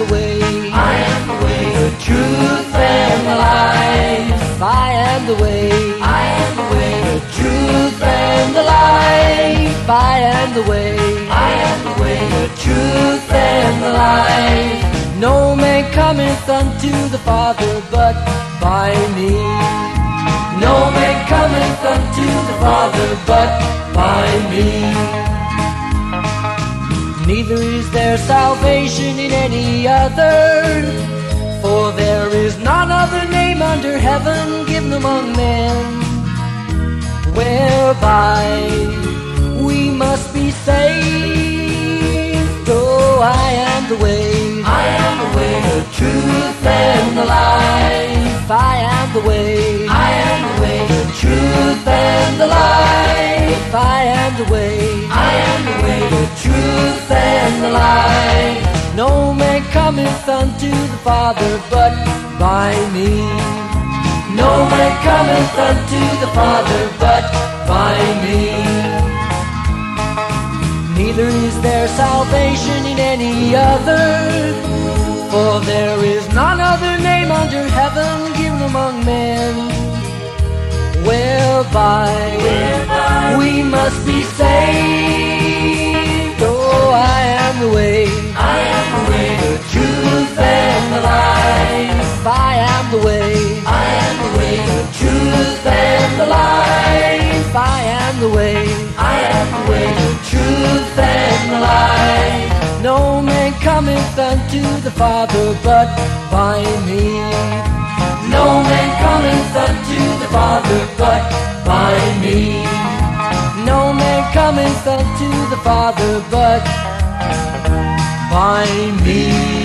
the way. I am the way, the truth and the life. I am the way. I am the way, the truth and the life. I am the way. I am the way, the truth and the life. No man cometh unto the Father but by me. No man cometh unto the Father but by me. Neither is there salvation in any other, for there is none other name under heaven given among men, whereby we must be saved. Oh, I am the way, I am the way, the truth and the life. I am the way, I am the way, the truth and the life. I am the way. No man cometh unto the Father but by me. No man cometh unto the Father but by me. Neither is there salvation in any other, for there is none other name under heaven given among men whereby, whereby we must be saved. the way. I am the way, truth and life. No man cometh unto the Father but by me. No man cometh unto the Father but by me. No man cometh unto the Father but by me.